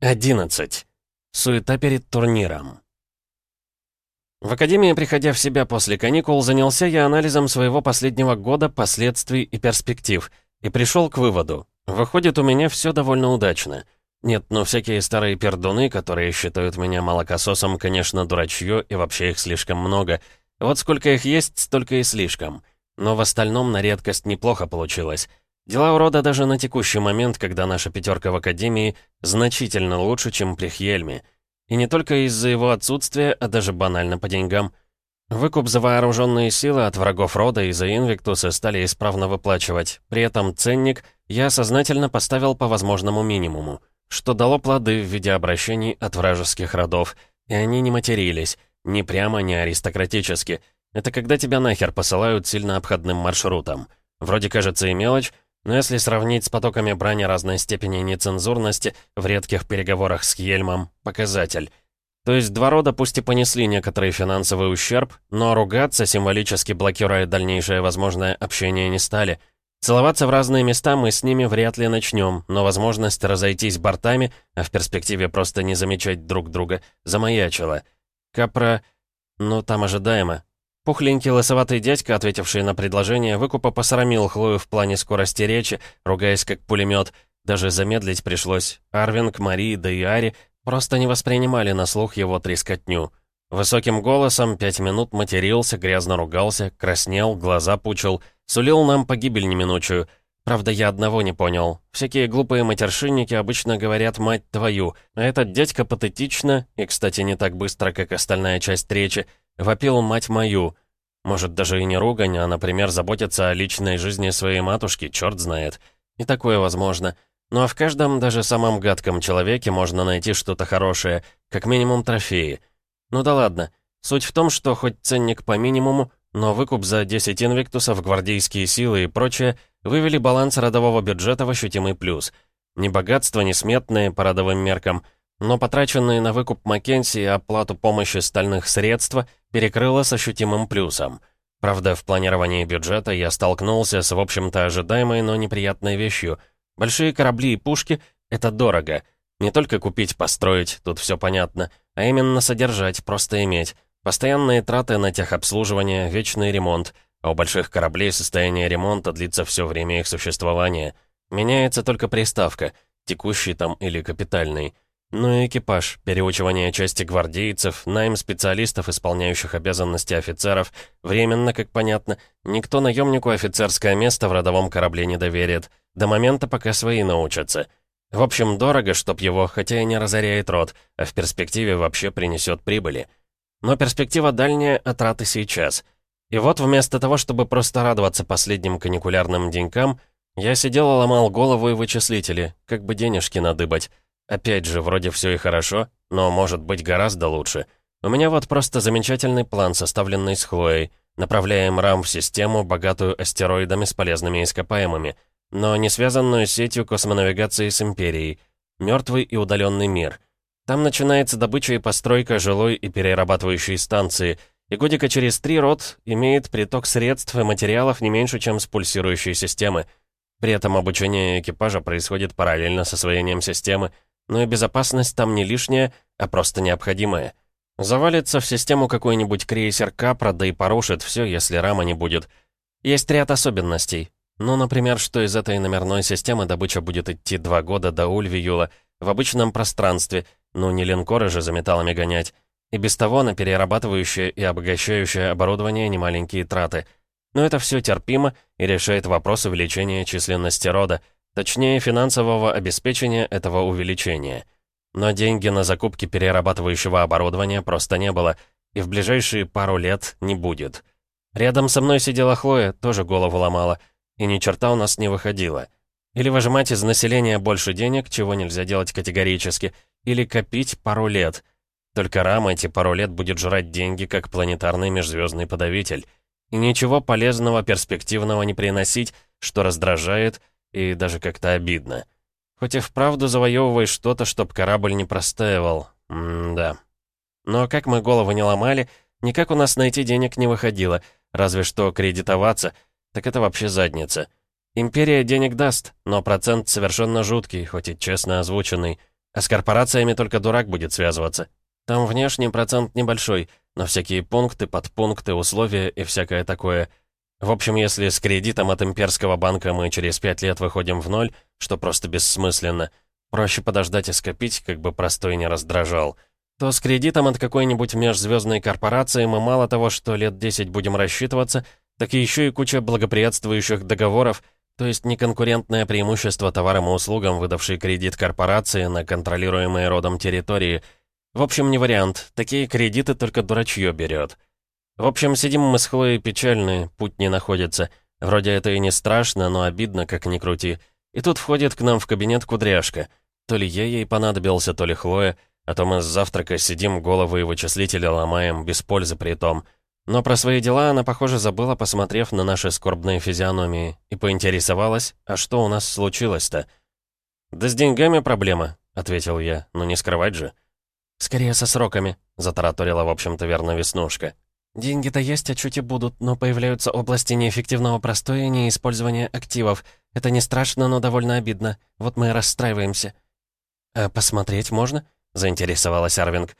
11. Суета перед турниром. В академии, приходя в себя после каникул, занялся я анализом своего последнего года, последствий и перспектив, и пришел к выводу. Выходит, у меня все довольно удачно. Нет, ну всякие старые пердуны, которые считают меня молокососом, конечно, дурачье, и вообще их слишком много. Вот сколько их есть, столько и слишком. Но в остальном на редкость неплохо получилось. Дела у рода даже на текущий момент, когда наша пятерка в Академии, значительно лучше, чем при Хьельме. И не только из-за его отсутствия, а даже банально по деньгам. Выкуп за вооруженные силы от врагов рода и за Инвиктусы стали исправно выплачивать. При этом ценник я сознательно поставил по возможному минимуму, что дало плоды в виде обращений от вражеских родов. И они не матерились, ни прямо, ни аристократически. Это когда тебя нахер посылают сильно обходным маршрутом. Вроде кажется и мелочь, но если сравнить с потоками брани разной степени нецензурности в редких переговорах с Хельмом, показатель. То есть два рода пусть и понесли некоторый финансовый ущерб, но ругаться, символически блокируя дальнейшее возможное общение, не стали. Целоваться в разные места мы с ними вряд ли начнем, но возможность разойтись бортами, а в перспективе просто не замечать друг друга, замаячила. Капра... Ну, там ожидаемо. Пухленький лысоватый дядька, ответивший на предложение, выкупа посрамил Хлою в плане скорости речи, ругаясь как пулемет. Даже замедлить пришлось. Арвинг, Мари, да и Ари просто не воспринимали на слух его трескотню. Высоким голосом пять минут матерился, грязно ругался, краснел, глаза пучил, сулил нам погибель неминучую. Правда, я одного не понял. Всякие глупые матершинники обычно говорят «мать твою», а этот дядька патетично, и, кстати, не так быстро, как остальная часть речи, Вопил мать мою. Может, даже и не ругань, а, например, заботиться о личной жизни своей матушки, черт знает. И такое возможно. Ну а в каждом, даже самом гадком человеке можно найти что-то хорошее, как минимум трофеи. Ну да ладно. Суть в том, что хоть ценник по минимуму, но выкуп за 10 инвиктусов, гвардейские силы и прочее вывели баланс родового бюджета в ощутимый плюс. Ни богатства, ни сметные по родовым меркам — но потраченные на выкуп Маккенси и оплату помощи стальных средства перекрыло с ощутимым плюсом. Правда, в планировании бюджета я столкнулся с, в общем-то, ожидаемой, но неприятной вещью. Большие корабли и пушки — это дорого. Не только купить, построить, тут все понятно, а именно содержать, просто иметь. Постоянные траты на техобслуживание, вечный ремонт. А у больших кораблей состояние ремонта длится все время их существования. Меняется только приставка, текущий там или капитальный. Ну и экипаж, переучивание части гвардейцев, найм специалистов, исполняющих обязанности офицеров. Временно, как понятно, никто наемнику офицерское место в родовом корабле не доверит, до момента, пока свои научатся. В общем, дорого, чтоб его, хотя и не разоряет род, а в перспективе вообще принесет прибыли. Но перспектива дальняя, а траты сейчас. И вот вместо того, чтобы просто радоваться последним каникулярным денькам, я сидел и ломал голову и вычислители, как бы денежки надыбать. Опять же, вроде все и хорошо, но может быть гораздо лучше. У меня вот просто замечательный план, составленный с Хлоей. Направляем рам в систему, богатую астероидами с полезными ископаемыми, но не связанную сетью космонавигации с Империей. Мертвый и удаленный мир. Там начинается добыча и постройка жилой и перерабатывающей станции, и годика через три род имеет приток средств и материалов не меньше, чем с пульсирующей системы. При этом обучение экипажа происходит параллельно с освоением системы, но и безопасность там не лишняя, а просто необходимая. Завалится в систему какой-нибудь крейсер Капра, да и порушит все, если рама не будет. Есть ряд особенностей. Ну, например, что из этой номерной системы добыча будет идти два года до Ульвиюла в обычном пространстве, ну не линкоры же за металлами гонять. И без того на перерабатывающее и обогащающее оборудование немаленькие траты. Но это все терпимо и решает вопрос увеличения численности рода — Точнее, финансового обеспечения этого увеличения. Но деньги на закупки перерабатывающего оборудования просто не было, и в ближайшие пару лет не будет. Рядом со мной сидела Хлоя, тоже голову ломала, и ни черта у нас не выходило. Или выжимать из населения больше денег, чего нельзя делать категорически, или копить пару лет. Только Рам эти пару лет будет жрать деньги, как планетарный межзвездный подавитель. И ничего полезного, перспективного не приносить, что раздражает и даже как-то обидно. Хоть и вправду завоевываешь что-то, чтоб корабль не простаивал. М-да. Но как мы голову не ломали, никак у нас найти денег не выходило, разве что кредитоваться, так это вообще задница. Империя денег даст, но процент совершенно жуткий, хоть и честно озвученный. А с корпорациями только дурак будет связываться. Там внешний процент небольшой, но всякие пункты, подпункты, условия и всякое такое. В общем, если с кредитом от имперского банка мы через пять лет выходим в ноль, что просто бессмысленно, проще подождать и скопить, как бы простой не раздражал, то с кредитом от какой-нибудь межзвездной корпорации мы мало того, что лет 10 будем рассчитываться, так и еще и куча благоприятствующих договоров, то есть неконкурентное преимущество товарам и услугам, выдавшей кредит корпорации на контролируемые родом территории. В общем, не вариант, такие кредиты только дурачье берет. В общем, сидим мы с Хлоей печальные, путь не находится. Вроде это и не страшно, но обидно, как ни крути. И тут входит к нам в кабинет кудряшка. То ли я ей понадобился, то ли Хлоя, а то мы с завтрака сидим, головы и вычислители ломаем, без пользы при том. Но про свои дела она, похоже, забыла, посмотрев на наши скорбные физиономии, и поинтересовалась, а что у нас случилось-то? «Да с деньгами проблема», — ответил я, — «ну не скрывать же». «Скорее со сроками», — затараторила, в общем-то, верно Веснушка. Деньги-то есть, а чуть и будут, но появляются области неэффективного простоя и неиспользования активов. Это не страшно, но довольно обидно. Вот мы и расстраиваемся. «А посмотреть можно?» — заинтересовалась Арвинг.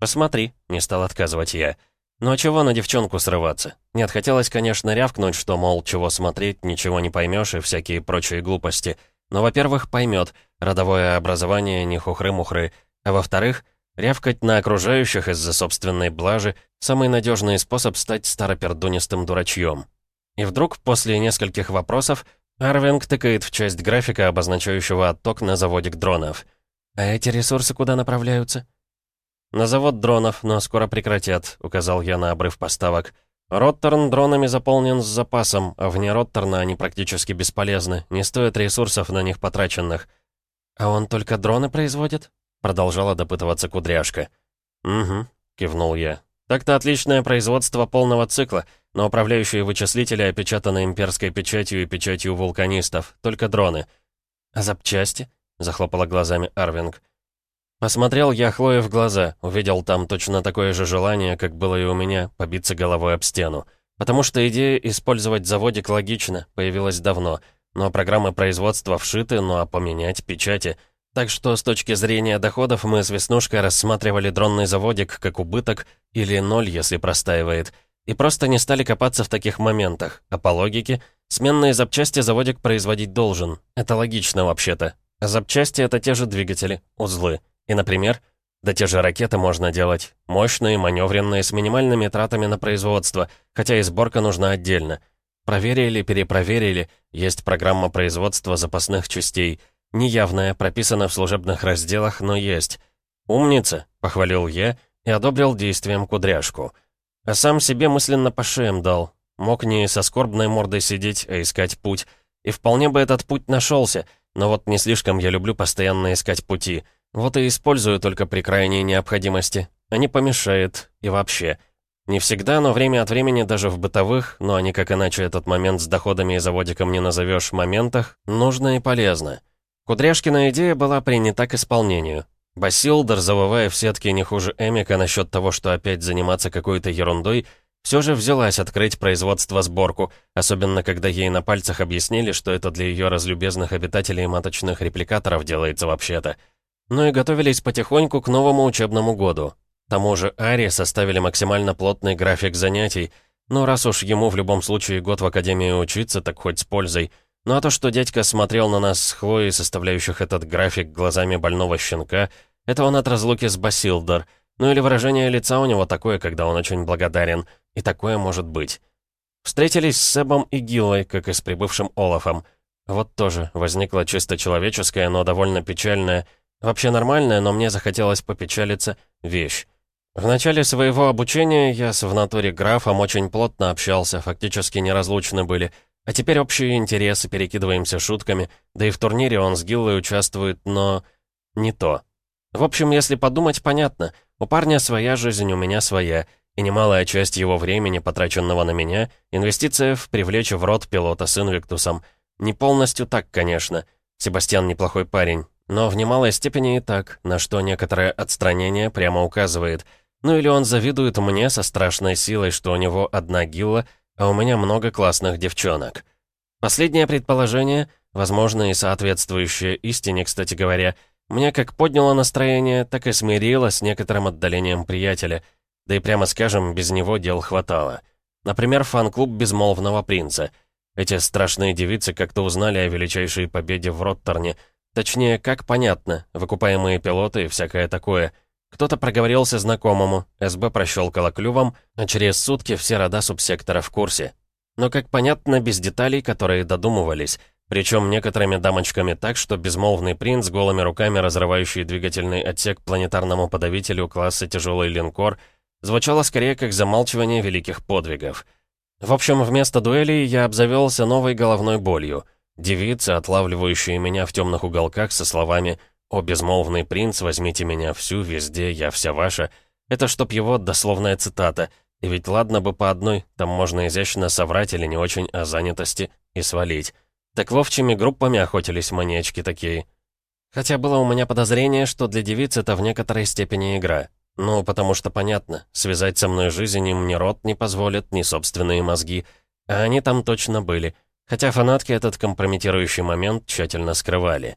«Посмотри», — не стал отказывать я. «Ну а чего на девчонку срываться? Нет, хотелось, конечно, рявкнуть, что, мол, чего смотреть, ничего не поймешь и всякие прочие глупости. Но, во-первых, поймет, родовое образование не хухры-мухры, а во-вторых, Рявкать на окружающих из-за собственной блажи — самый надежный способ стать старопердунистым дурачьем. И вдруг, после нескольких вопросов, Арвинг тыкает в часть графика, обозначающего отток на заводик дронов. «А эти ресурсы куда направляются?» «На завод дронов, но скоро прекратят», — указал я на обрыв поставок. «Роттерн дронами заполнен с запасом, а вне Роттерна они практически бесполезны, не стоят ресурсов на них потраченных». «А он только дроны производит?» Продолжала допытываться кудряшка. «Угу», — кивнул я. «Так-то отличное производство полного цикла, но управляющие вычислители опечатаны имперской печатью и печатью вулканистов, только дроны». «А запчасти?» — захлопала глазами Арвинг. Посмотрел я Хлое в глаза, увидел там точно такое же желание, как было и у меня, побиться головой об стену. Потому что идея использовать заводик логично, появилась давно, но программы производства вшиты, ну а поменять печати — так что с точки зрения доходов мы с Веснушкой рассматривали дронный заводик как убыток или ноль, если простаивает, и просто не стали копаться в таких моментах, а по логике, сменные запчасти заводик производить должен. Это логично вообще-то. А запчасти — это те же двигатели, узлы. И, например, да те же ракеты можно делать. Мощные, маневренные, с минимальными тратами на производство, хотя и сборка нужна отдельно. Проверили, перепроверили, есть программа производства запасных частей — Неявная, прописана в служебных разделах, но есть. «Умница», — похвалил я и одобрил действием кудряшку. А сам себе мысленно по шеям дал. Мог не со скорбной мордой сидеть, а искать путь. И вполне бы этот путь нашелся, но вот не слишком я люблю постоянно искать пути. Вот и использую только при крайней необходимости. А не помешает. И вообще. Не всегда, но время от времени даже в бытовых, но они как иначе этот момент с доходами и заводиком не назовешь моментах, нужно и полезно. Кудряшкина идея была принята к исполнению. Басилдер, завывая в сетке не хуже Эмика насчет того, что опять заниматься какой-то ерундой, все же взялась открыть производство-сборку, особенно когда ей на пальцах объяснили, что это для ее разлюбезных обитателей маточных репликаторов делается вообще-то. Ну и готовились потихоньку к новому учебному году. Тому же Ари составили максимально плотный график занятий, но раз уж ему в любом случае год в академии учиться, так хоть с пользой — ну а то, что дядька смотрел на нас с Хлоей, составляющих этот график глазами больного щенка, это он от разлуки с Басилдер. Ну или выражение лица у него такое, когда он очень благодарен. И такое может быть. Встретились с Себом и Гиллой, как и с прибывшим Олафом. Вот тоже возникла чисто человеческая, но довольно печальная, вообще нормальная, но мне захотелось попечалиться, вещь. В начале своего обучения я с в натуре графом очень плотно общался, фактически неразлучны были — а теперь общие интересы, перекидываемся шутками, да и в турнире он с Гиллой участвует, но... не то. В общем, если подумать, понятно. У парня своя жизнь, у меня своя, и немалая часть его времени, потраченного на меня, инвестиция в привлечь в рот пилота с Инвиктусом. Не полностью так, конечно. Себастьян неплохой парень, но в немалой степени и так, на что некоторое отстранение прямо указывает. Ну или он завидует мне со страшной силой, что у него одна Гилла — а у меня много классных девчонок. Последнее предположение, возможно и соответствующее истине, кстати говоря, Мне как подняло настроение, так и смирило с некоторым отдалением приятеля. Да и прямо скажем, без него дел хватало. Например, фан-клуб «Безмолвного принца». Эти страшные девицы как-то узнали о величайшей победе в Роттерне. Точнее, как понятно, выкупаемые пилоты и всякое такое. Кто-то проговорился знакомому, СБ прощелкала клювом, а через сутки все рода субсектора в курсе. Но, как понятно, без деталей, которые додумывались. Причем некоторыми дамочками так, что безмолвный принц, голыми руками разрывающий двигательный отсек планетарному подавителю класса «Тяжелый линкор», звучало скорее как замалчивание великих подвигов. В общем, вместо дуэлей я обзавелся новой головной болью. Девицы, отлавливающие меня в темных уголках со словами «О, безмолвный принц, возьмите меня всю, везде, я вся ваша», это чтоб его дословная цитата, и ведь ладно бы по одной, там можно изящно соврать или не очень о занятости и свалить. Так вовчими группами охотились маньячки такие. Хотя было у меня подозрение, что для девиц это в некоторой степени игра. Ну, потому что понятно, связать со мной жизнь им ни рот не позволит, ни собственные мозги. А они там точно были. Хотя фанатки этот компрометирующий момент тщательно скрывали.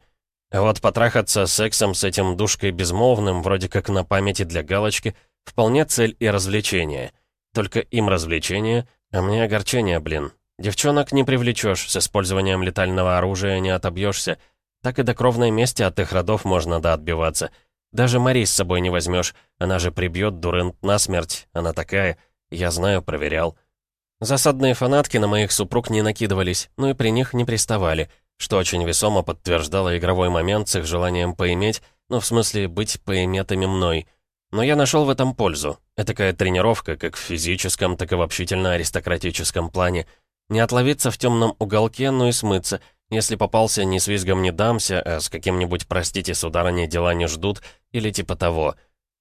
А вот потрахаться сексом с этим душкой безмолвным, вроде как на памяти для галочки, вполне цель и развлечение. Только им развлечение, а мне огорчение, блин. Девчонок не привлечешь, с использованием летального оружия не отобьешься. Так и до кровной мести от их родов можно да отбиваться. Даже Мари с собой не возьмешь, она же прибьет Дурент насмерть, она такая, я знаю, проверял. Засадные фанатки на моих супруг не накидывались, но и при них не приставали, что очень весомо подтверждало игровой момент с их желанием поиметь, ну, в смысле, быть поиметыми мной. Но я нашел в этом пользу. Этакая тренировка, как в физическом, так и в общительно-аристократическом плане. Не отловиться в темном уголке, но и смыться — если попался, ни с визгом не дамся, а с каким-нибудь, простите, сударыня, дела не ждут, или типа того.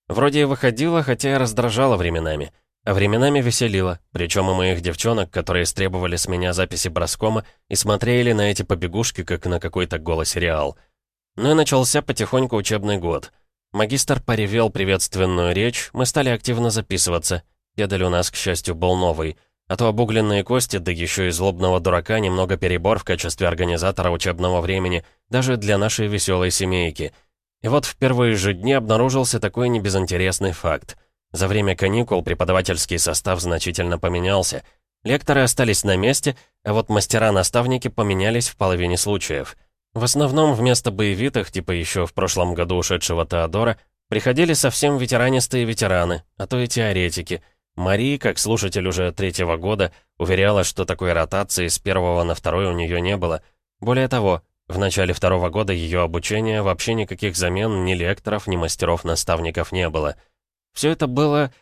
Вроде и выходило, хотя и раздражало временами. А временами веселило, причем и моих девчонок, которые стребовали с меня записи броскома и смотрели на эти побегушки, как на какой-то голосериал. Ну и начался потихоньку учебный год. Магистр поревел приветственную речь, мы стали активно записываться. Педаль у нас, к счастью, был новый — а то обугленные кости, да еще и злобного дурака, немного перебор в качестве организатора учебного времени, даже для нашей веселой семейки. И вот в первые же дни обнаружился такой небезынтересный факт. За время каникул преподавательский состав значительно поменялся. Лекторы остались на месте, а вот мастера-наставники поменялись в половине случаев. В основном вместо боевитых, типа еще в прошлом году ушедшего Теодора, приходили совсем ветеранистые ветераны, а то и теоретики — Мари, как слушатель уже третьего года, уверяла, что такой ротации с первого на второй у нее не было. Более того, в начале второго года ее обучения вообще никаких замен ни лекторов, ни мастеров-наставников не было. Все это было,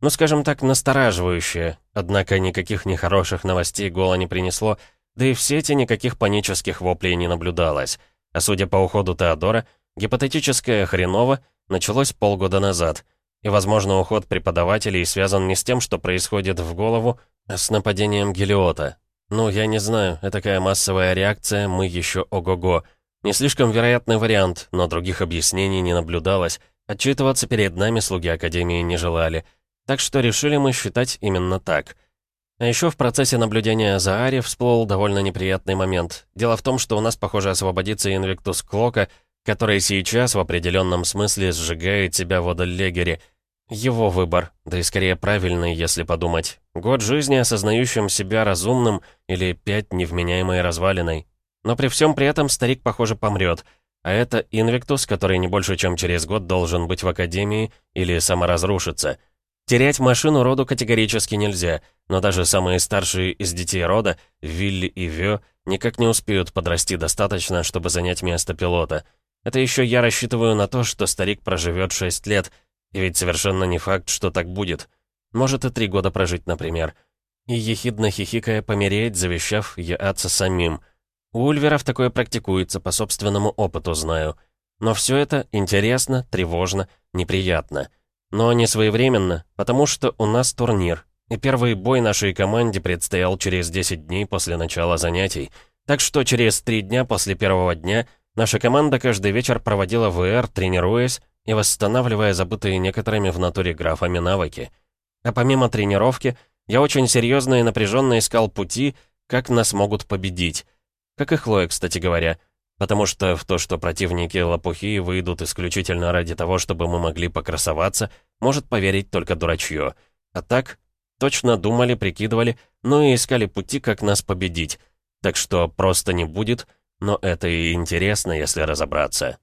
ну скажем так, настораживающее, однако никаких нехороших новостей Гола не принесло, да и в сети никаких панических воплей не наблюдалось. А судя по уходу Теодора, гипотетическое хреново началось полгода назад — и, возможно, уход преподавателей связан не с тем, что происходит в голову, а с нападением Гелиота. Ну, я не знаю, это такая массовая реакция, мы еще ого-го. Не слишком вероятный вариант, но других объяснений не наблюдалось. Отчитываться перед нами слуги Академии не желали. Так что решили мы считать именно так. А еще в процессе наблюдения за Ари всплыл довольно неприятный момент. Дело в том, что у нас, похоже, освободится Инвиктус Клока, который сейчас в определенном смысле сжигает себя в Одаллегере. Его выбор, да и скорее правильный, если подумать. Год жизни, осознающим себя разумным, или пять невменяемой развалиной. Но при всем при этом старик, похоже, помрет. А это Инвиктус, который не больше, чем через год должен быть в Академии или саморазрушиться. Терять машину роду категорически нельзя, но даже самые старшие из детей рода, Вилли и Вё, никак не успеют подрасти достаточно, чтобы занять место пилота — это еще я рассчитываю на то, что старик проживет 6 лет, и ведь совершенно не факт, что так будет. Может и три года прожить, например. И ехидно хихикая помереть, завещав яаться самим. У Ульверов такое практикуется, по собственному опыту знаю. Но все это интересно, тревожно, неприятно. Но не своевременно, потому что у нас турнир. И первый бой нашей команде предстоял через 10 дней после начала занятий. Так что через три дня после первого дня — Наша команда каждый вечер проводила ВР, тренируясь и восстанавливая забытые некоторыми в натуре графами навыки. А помимо тренировки, я очень серьезно и напряженно искал пути, как нас могут победить. Как и Хлоя, кстати говоря. Потому что в то, что противники лопухи выйдут исключительно ради того, чтобы мы могли покрасоваться, может поверить только дурачье. А так, точно думали, прикидывали, ну и искали пути, как нас победить. Так что просто не будет, но это и интересно, если разобраться.